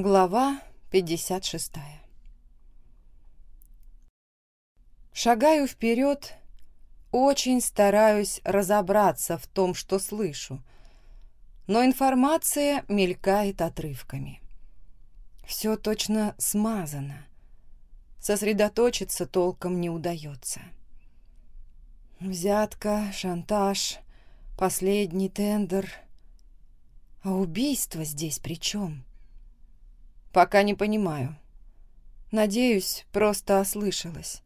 Глава 56 Шагаю вперед, очень стараюсь разобраться в том, что слышу, но информация мелькает отрывками. Все точно смазано. Сосредоточиться толком не удается. Взятка, шантаж, последний тендер. А убийство здесь при чем? Пока не понимаю. Надеюсь, просто ослышалась.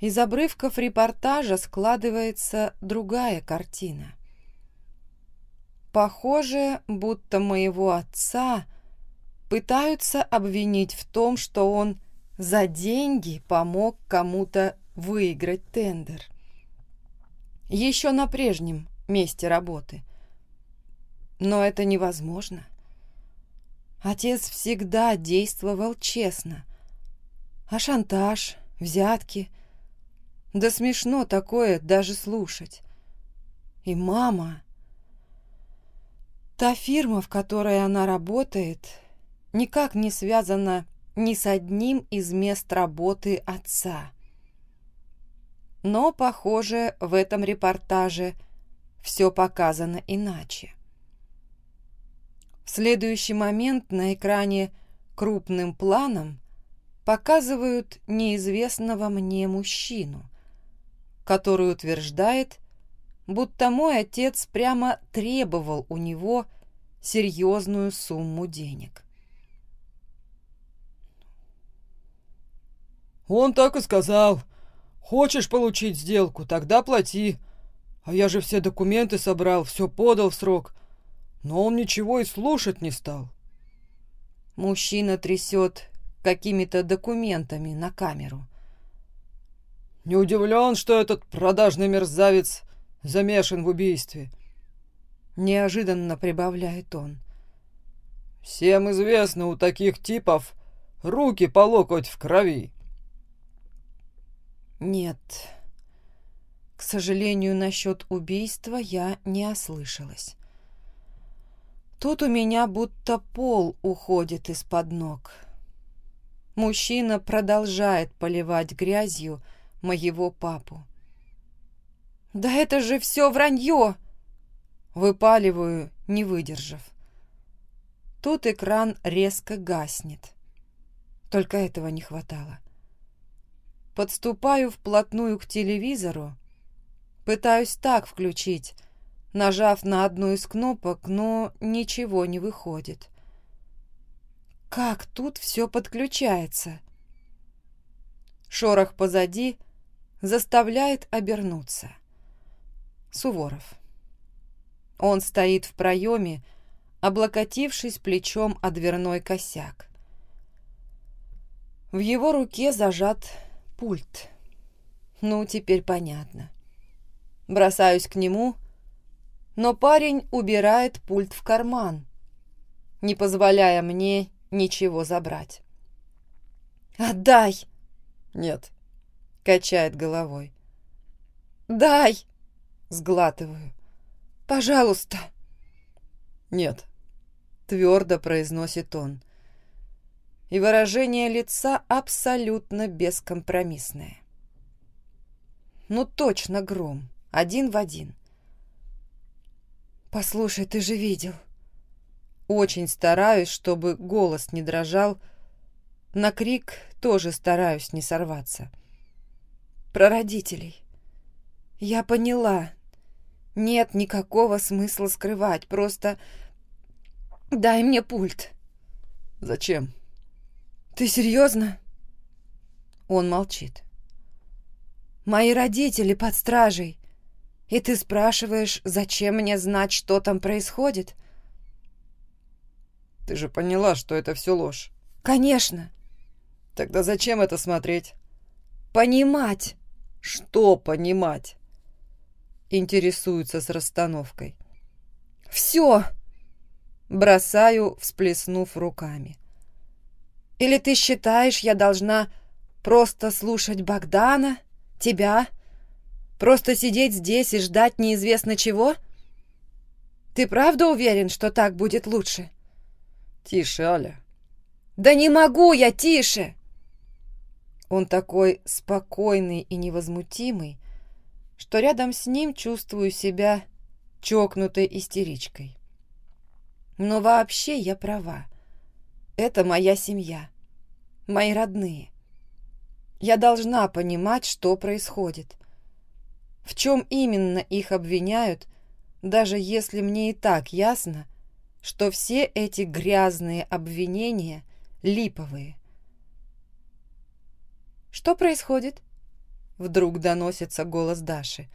Из обрывков репортажа складывается другая картина. Похоже, будто моего отца пытаются обвинить в том, что он за деньги помог кому-то выиграть тендер. Еще на прежнем месте работы. Но это невозможно. Отец всегда действовал честно. А шантаж, взятки... Да смешно такое даже слушать. И мама... Та фирма, в которой она работает, никак не связана ни с одним из мест работы отца. Но, похоже, в этом репортаже все показано иначе. В следующий момент на экране крупным планом показывают неизвестного мне мужчину, который утверждает, будто мой отец прямо требовал у него серьезную сумму денег. «Он так и сказал. Хочешь получить сделку, тогда плати. А я же все документы собрал, все подал в срок. Но он ничего и слушать не стал». Мужчина трясет какими-то документами на камеру. Не удивлен, что этот продажный мерзавец замешан в убийстве. Неожиданно прибавляет он. Всем известно, у таких типов руки по локоть в крови. Нет, к сожалению, насчет убийства я не ослышалась. Тут у меня будто пол уходит из-под ног. Мужчина продолжает поливать грязью моего папу. «Да это же все вранье!» Выпаливаю, не выдержав. Тут экран резко гаснет. Только этого не хватало. Подступаю вплотную к телевизору, пытаюсь так включить, нажав на одну из кнопок, но ничего не выходит. Как тут все подключается? Шорох позади заставляет обернуться. Суворов. Он стоит в проеме, облокотившись плечом о дверной косяк. В его руке зажат пульт. Ну, теперь понятно. Бросаюсь к нему, но парень убирает пульт в карман, не позволяя мне ничего забрать. «Отдай!» «Нет, Качает головой. «Дай!» Сглатываю. «Пожалуйста!» «Нет», — твердо произносит он. И выражение лица абсолютно бескомпромиссное. Ну точно гром, один в один. «Послушай, ты же видел». Очень стараюсь, чтобы голос не дрожал. На крик тоже стараюсь не сорваться. — про родителей. Я поняла. Нет никакого смысла скрывать, просто дай мне пульт. Зачем? Ты серьезно? Он молчит. Мои родители под стражей. И ты спрашиваешь, зачем мне знать, что там происходит? Ты же поняла, что это все ложь. Конечно. Тогда зачем это смотреть? Понимать. Что понимать? Интересуется с расстановкой. Все! Бросаю, всплеснув руками. Или ты считаешь, я должна просто слушать Богдана, тебя, просто сидеть здесь и ждать неизвестно чего? Ты правда уверен, что так будет лучше? Тише, Аля. Да не могу я тише! Он такой спокойный и невозмутимый, что рядом с ним чувствую себя чокнутой истеричкой. Но вообще я права. Это моя семья, мои родные. Я должна понимать, что происходит. В чем именно их обвиняют, даже если мне и так ясно, что все эти грязные обвинения липовые. «Что происходит?» Вдруг доносится голос Даши.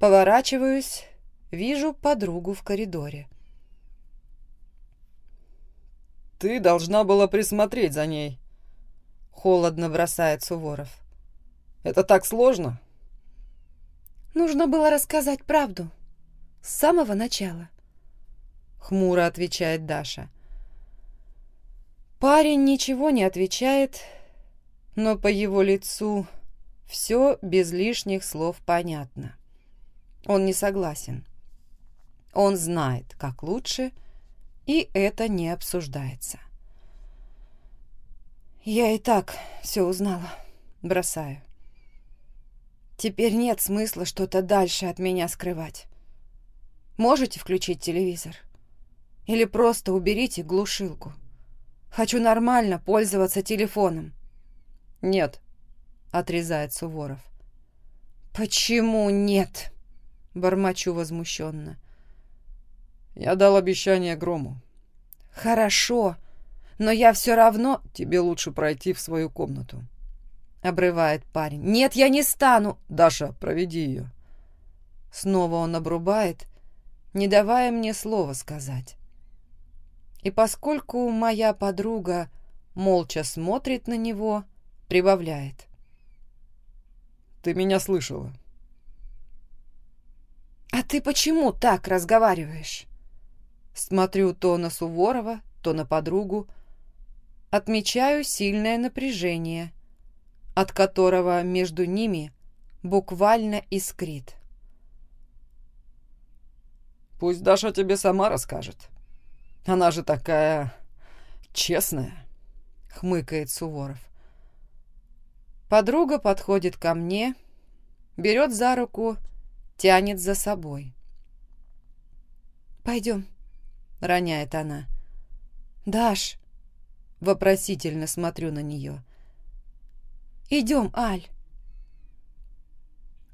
Поворачиваюсь, вижу подругу в коридоре. «Ты должна была присмотреть за ней», — холодно бросает Суворов. «Это так сложно?» «Нужно было рассказать правду. С самого начала», — хмуро отвечает Даша. Парень ничего не отвечает, но по его лицу все без лишних слов понятно. Он не согласен. Он знает, как лучше, и это не обсуждается. Я и так все узнала. Бросаю. Теперь нет смысла что-то дальше от меня скрывать. Можете включить телевизор? Или просто уберите глушилку? Хочу нормально пользоваться телефоном. Нет, отрезает Суворов. Почему нет? Бормочу возмущенно. Я дал обещание Грому. Хорошо, но я все равно... Тебе лучше пройти в свою комнату. Обрывает парень. Нет, я не стану. Даша, проведи ее. Снова он обрубает, не давая мне слова сказать. И поскольку моя подруга молча смотрит на него, прибавляет. «Ты меня слышала?» «А ты почему так разговариваешь?» Смотрю то на Суворова, то на подругу. Отмечаю сильное напряжение, от которого между ними буквально искрит. «Пусть Даша тебе сама расскажет. Она же такая честная», — хмыкает Суворов. Подруга подходит ко мне, берет за руку, тянет за собой. «Пойдем», — роняет она. «Даш!» — вопросительно смотрю на нее. «Идем, Аль!»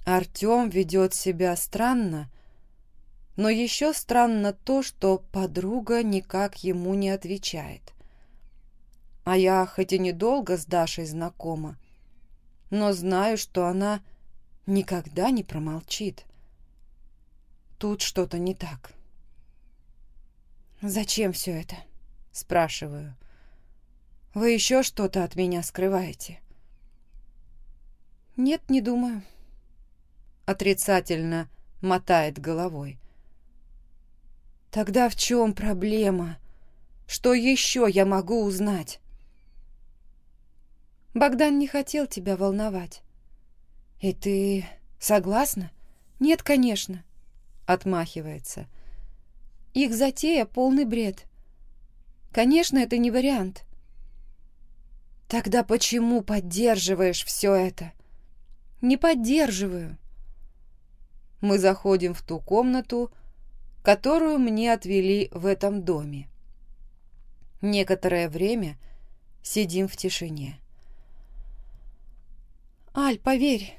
Артем ведет себя странно, но еще странно то, что подруга никак ему не отвечает. А я хоть и недолго с Дашей знакома, но знаю, что она никогда не промолчит. Тут что-то не так. «Зачем все это?» — спрашиваю. «Вы еще что-то от меня скрываете?» «Нет, не думаю». Отрицательно мотает головой. «Тогда в чем проблема? Что еще я могу узнать?» Богдан не хотел тебя волновать. И ты согласна? Нет, конечно. Отмахивается. Их затея полный бред. Конечно, это не вариант. Тогда почему поддерживаешь все это? Не поддерживаю. Мы заходим в ту комнату, которую мне отвели в этом доме. Некоторое время сидим в тишине. «Аль, поверь,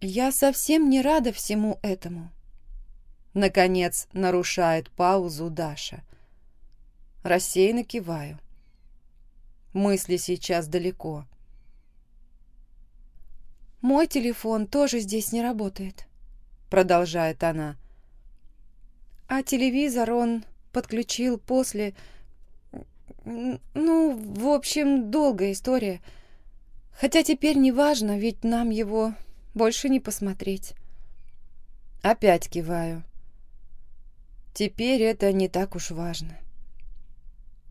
я совсем не рада всему этому». Наконец нарушает паузу Даша. Рассеянно киваю. Мысли сейчас далеко. «Мой телефон тоже здесь не работает», — продолжает она. «А телевизор он подключил после... Ну, в общем, долгая история. Хотя теперь не важно, ведь нам его больше не посмотреть». Опять киваю. Теперь это не так уж важно.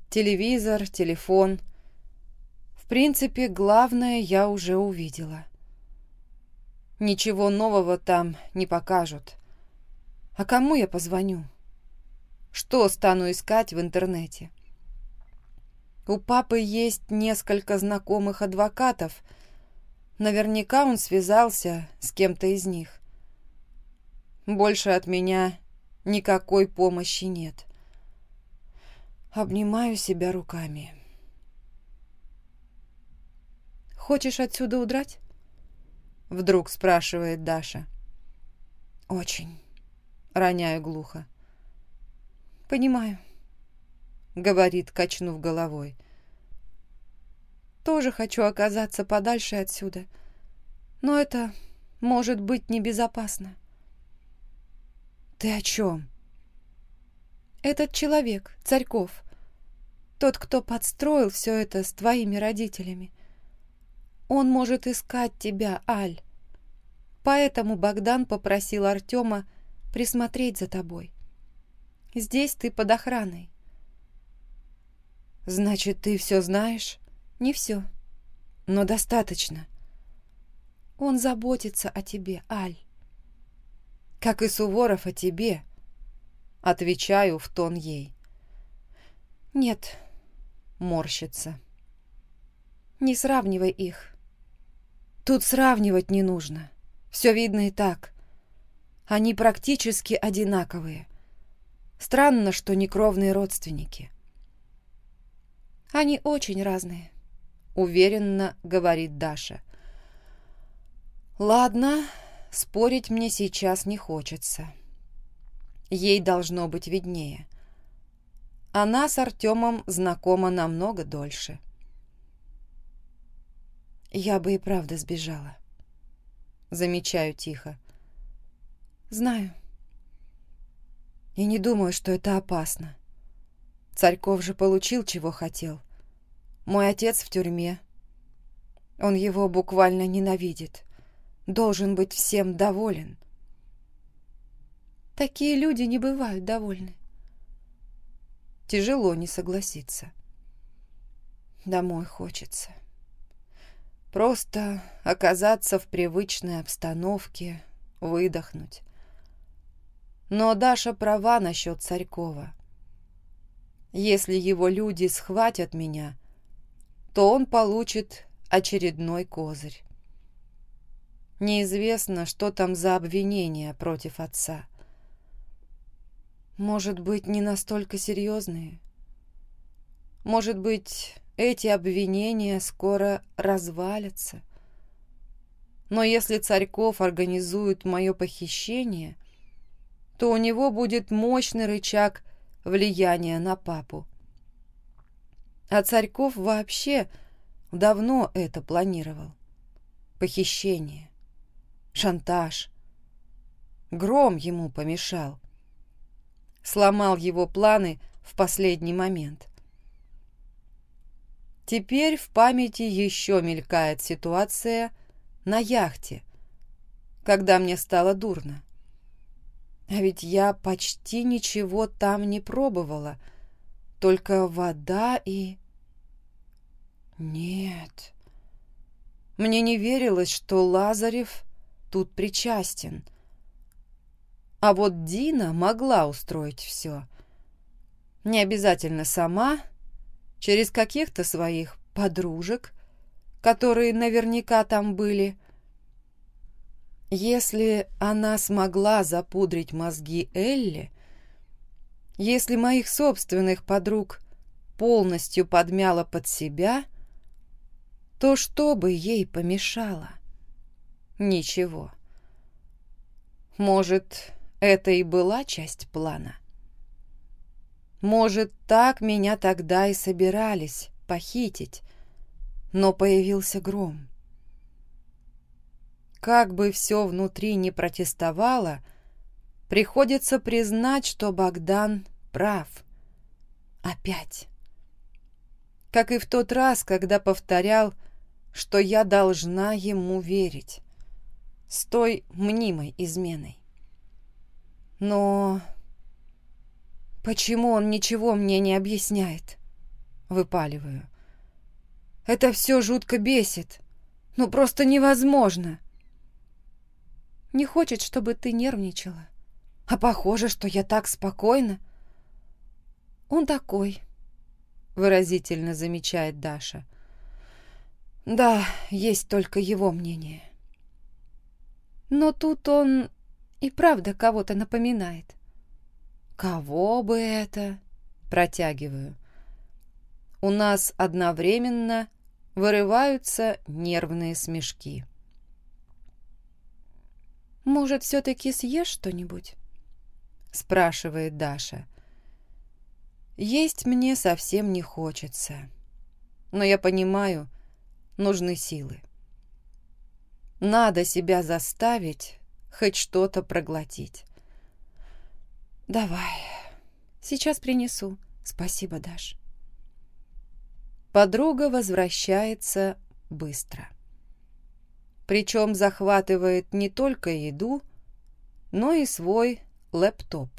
Телевизор, телефон. В принципе, главное я уже увидела. Ничего нового там не покажут. А кому я позвоню? Что стану искать в интернете? У папы есть несколько знакомых адвокатов. Наверняка он связался с кем-то из них. Больше от меня никакой помощи нет. Обнимаю себя руками. «Хочешь отсюда удрать?» Вдруг спрашивает Даша. «Очень». Роняю глухо. «Понимаю», — говорит, качнув головой. «Тоже хочу оказаться подальше отсюда, но это может быть небезопасно». «Ты о чем?» «Этот человек, Царьков, тот, кто подстроил все это с твоими родителями. Он может искать тебя, Аль. Поэтому Богдан попросил Артема присмотреть за тобой. Здесь ты под охраной. Значит, ты все знаешь? Не все, но достаточно. Он заботится о тебе, Аль. Как и Суворов о тебе. Отвечаю в тон ей. Нет, морщится. Не сравнивай их. Тут сравнивать не нужно. Все видно и так. Они практически одинаковые. Странно, что не кровные родственники. Они очень разные, уверенно говорит Даша. Ладно, спорить мне сейчас не хочется. Ей должно быть виднее. Она с Артемом знакома намного дольше. — я бы и правда сбежала. Замечаю тихо. Знаю. И не думаю, что это опасно. Царьков же получил, чего хотел. Мой отец в тюрьме. Он его буквально ненавидит. Должен быть всем доволен. Такие люди не бывают довольны. Тяжело не согласиться. Домой хочется. Просто оказаться в привычной обстановке, выдохнуть. Но Даша права насчет Царькова. Если его люди схватят меня, то он получит очередной козырь. Неизвестно, что там за обвинения против отца. Может быть, не настолько серьезные. Может быть, эти обвинения скоро развалятся. Но если Царьков организует мое похищение, то у него будет мощный рычаг влияния на папу. А Царьков вообще давно это планировал. Похищение, шантаж. Гром ему помешал. Сломал его планы в последний момент. Теперь в памяти еще мелькает ситуация на яхте, когда мне стало дурно. А ведь я почти ничего там не пробовала, только вода и... Нет. Мне не верилось, что Лазарев тут причастен. А вот Дина могла устроить все. Не обязательно сама, через каких-то своих подружек, которые наверняка там были. Если она смогла запудрить мозги Элли, если моих собственных подруг полностью подмяла под себя, то что бы ей помешало? Ничего. Может, это и была часть плана? Может, так меня тогда и собирались похитить, но появился гром. Как бы все внутри не протестовало, приходится признать, что Богдан прав. Опять. Как и в тот раз, когда повторял, что я должна ему верить. С той мнимой изменой. Но Почему он ничего мне не объясняет? Выпаливаю. Это все жутко бесит. Ну, просто невозможно. Не хочет, чтобы ты нервничала. А похоже, что я так спокойна. Он такой. — выразительно замечает Даша. «Да, есть только его мнение. Но тут он и правда кого-то напоминает». «Кого бы это?» — протягиваю. У нас одновременно вырываются нервные смешки. «Может, все-таки съешь что-нибудь?» — спрашивает Даша. «Есть мне совсем не хочется, но я понимаю, нужны силы. Надо себя заставить хоть что-то проглотить. Давай, сейчас принесу. Спасибо, Даш». Подруга возвращается быстро. Причем захватывает не только еду, но и свой лэптоп.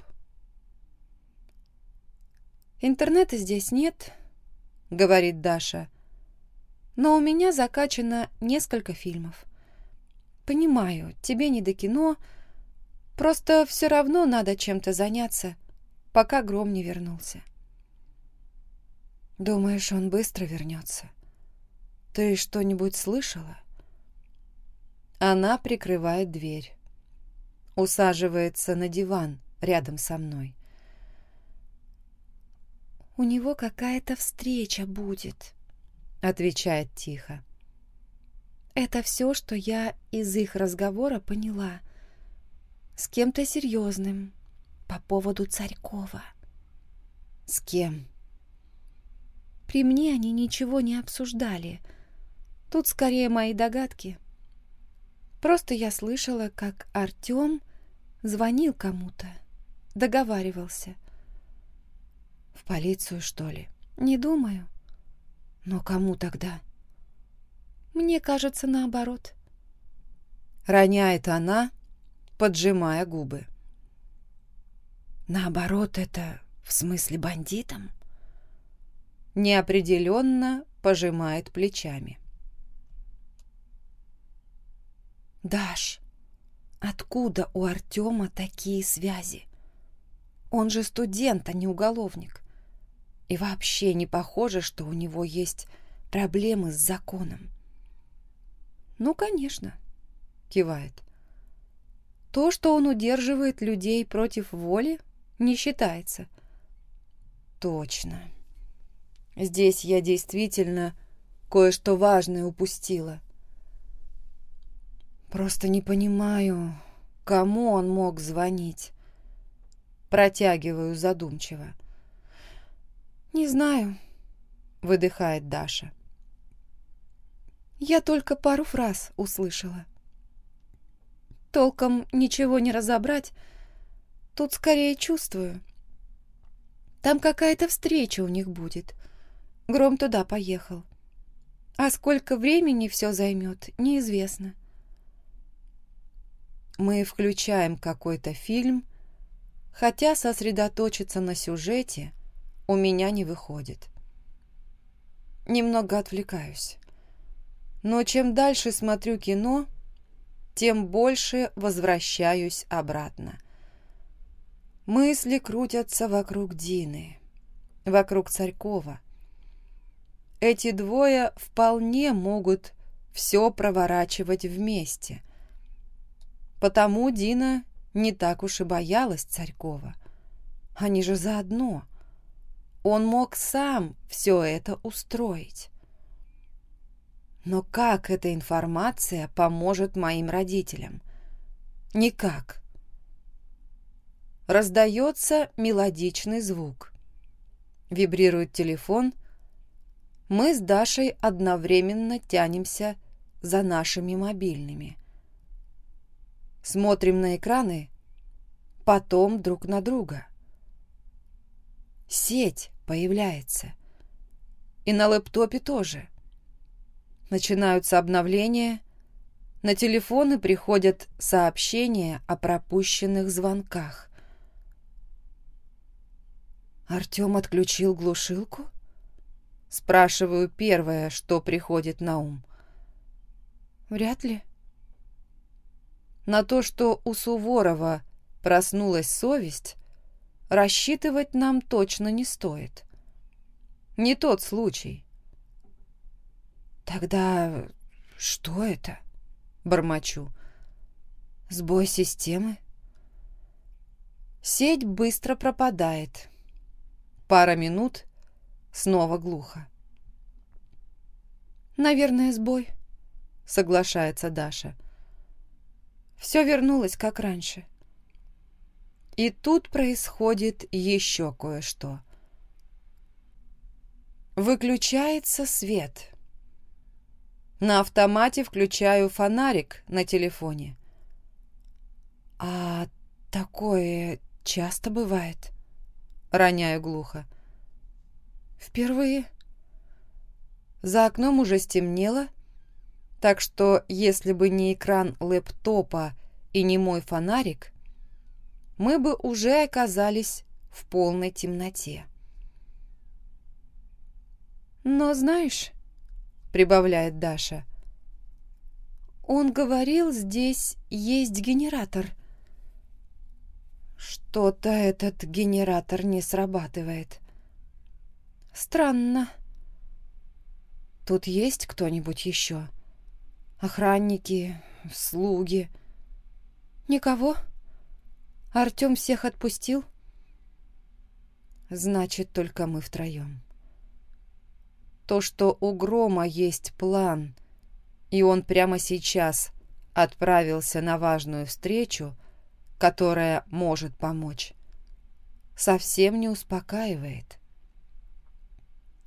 «Интернета здесь нет», — говорит Даша, «но у меня закачано несколько фильмов. Понимаю, тебе не до кино, просто все равно надо чем-то заняться, пока Гром не вернулся». «Думаешь, он быстро вернется? Ты что-нибудь слышала?» Она прикрывает дверь. Усаживается на диван рядом со мной. «У него какая-то встреча будет», — отвечает тихо. «Это все, что я из их разговора поняла. С кем-то серьезным, по поводу Царькова». «С кем?» При мне они ничего не обсуждали. Тут скорее мои догадки. Просто я слышала, как Артем звонил кому-то, договаривался. В полицию, что ли? Не думаю. Но кому тогда? Мне кажется, наоборот. Роняет она, поджимая губы. Наоборот, это в смысле бандитам? неопределенно пожимает плечами. «Даш, откуда у Артема такие связи? Он же студент, а не уголовник. И вообще не похоже, что у него есть проблемы с законом». «Ну, конечно», — кивает. «То, что он удерживает людей против воли, не считается». «Точно». Здесь я действительно кое-что важное упустила. Просто не понимаю, кому он мог звонить. Протягиваю задумчиво. «Не знаю», — выдыхает Даша. «Я только пару фраз услышала. Толком ничего не разобрать, тут скорее чувствую. Там какая-то встреча у них будет. Гром туда поехал. А сколько времени все займет, неизвестно. Мы включаем какой-то фильм, хотя сосредоточиться на сюжете у меня не выходит. Немного отвлекаюсь. Но чем дальше смотрю кино, тем больше возвращаюсь обратно. Мысли крутятся вокруг Дины, вокруг Царькова, эти двое вполне могут все проворачивать вместе. Потому Дина не так уж и боялась Царькова. Они же заодно. Он мог сам все это устроить. Но как эта информация поможет моим родителям? Никак. Раздается мелодичный звук. Вибрирует телефон, мы с Дашей одновременно тянемся за нашими мобильными. Смотрим на экраны, потом друг на друга. Сеть появляется. И на лэптопе тоже. Начинаются обновления, на телефоны приходят сообщения о пропущенных звонках. Артем отключил глушилку? Спрашиваю первое, что приходит на ум. Вряд ли. На то, что у Суворова проснулась совесть, рассчитывать нам точно не стоит. Не тот случай. Тогда что это? Бормочу. Сбой системы? Сеть быстро пропадает. Пара минут, снова глухо. «Наверное, сбой», — соглашается Даша. «Все вернулось, как раньше». И тут происходит еще кое-что. Выключается свет. На автомате включаю фонарик на телефоне. «А такое часто бывает?» Роняю глухо. «Впервые?» За окном уже стемнело, так что если бы не экран лэптопа и не мой фонарик, мы бы уже оказались в полной темноте. «Но знаешь», — прибавляет Даша, — «он говорил, здесь есть генератор». Что-то этот генератор не срабатывает. Странно. Тут есть кто-нибудь еще? Охранники, слуги? Никого? Артем всех отпустил? Значит, только мы втроем. То, что у Грома есть план, и он прямо сейчас отправился на важную встречу, которая может помочь, совсем не успокаивает.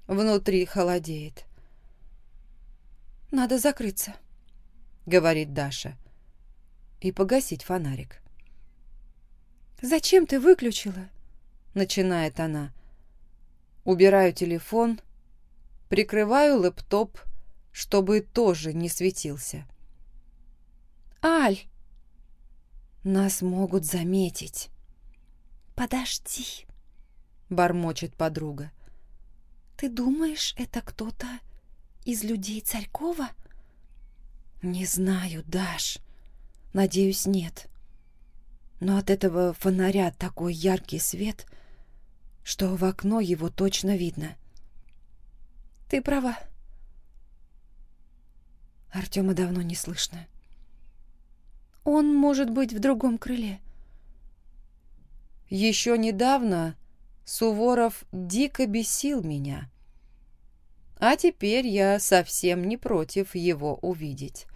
Внутри холодеет. «Надо закрыться», — говорит Даша, — «и погасить фонарик». «Зачем ты выключила?» — начинает она. Убираю телефон, прикрываю лэптоп, чтобы тоже не светился. «Аль!» «Нас могут заметить». «Подожди», — бормочет подруга. «Ты думаешь, это кто-то из людей Царькова?» «Не знаю, Даш. Надеюсь, нет. Но от этого фонаря такой яркий свет, что в окно его точно видно». «Ты права». Артема давно не слышно. «Он может быть в другом крыле». Еще недавно Суворов дико бесил меня. А теперь я совсем не против его увидеть.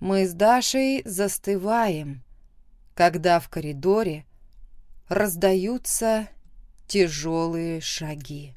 Мы с Дашей застываем, когда в коридоре раздаются тяжелые шаги.